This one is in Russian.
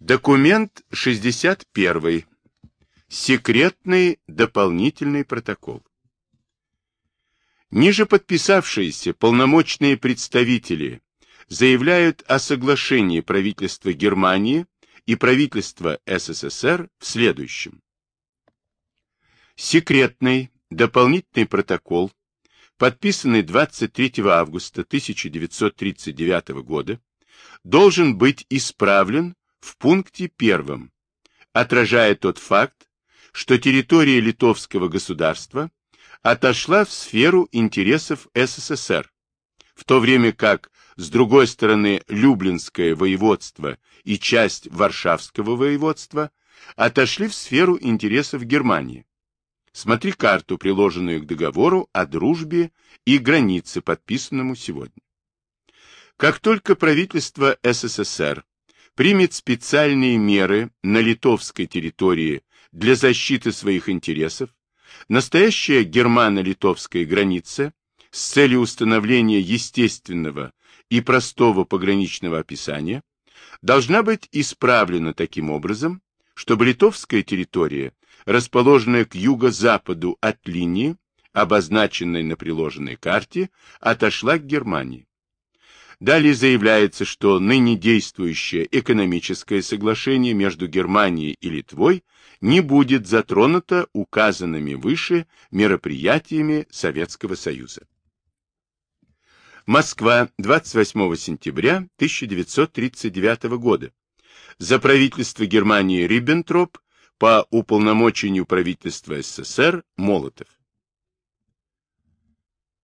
Документ 61. Секретный дополнительный протокол. Ниже подписавшиеся полномочные представители заявляют о соглашении правительства Германии и правительства СССР в следующем. Секретный дополнительный протокол, подписанный 23 августа 1939 года, должен быть исправлен в пункте первом, отражая тот факт, что территория литовского государства отошла в сферу интересов СССР, в то время как, с другой стороны, Люблинское воеводство и часть Варшавского воеводства отошли в сферу интересов Германии. Смотри карту, приложенную к договору о дружбе и границе, подписанному сегодня. Как только правительство СССР примет специальные меры на литовской территории для защиты своих интересов, настоящая германо-литовская граница с целью установления естественного и простого пограничного описания должна быть исправлена таким образом, чтобы литовская территория, расположенная к юго-западу от линии, обозначенной на приложенной карте, отошла к Германии. Далее заявляется, что ныне действующее экономическое соглашение между Германией и Литвой не будет затронуто указанными выше мероприятиями Советского Союза. Москва, 28 сентября 1939 года. За правительство Германии Риббентроп, по уполномочению правительства СССР Молотов.